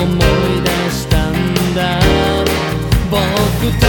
思い出したんだ。僕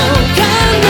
の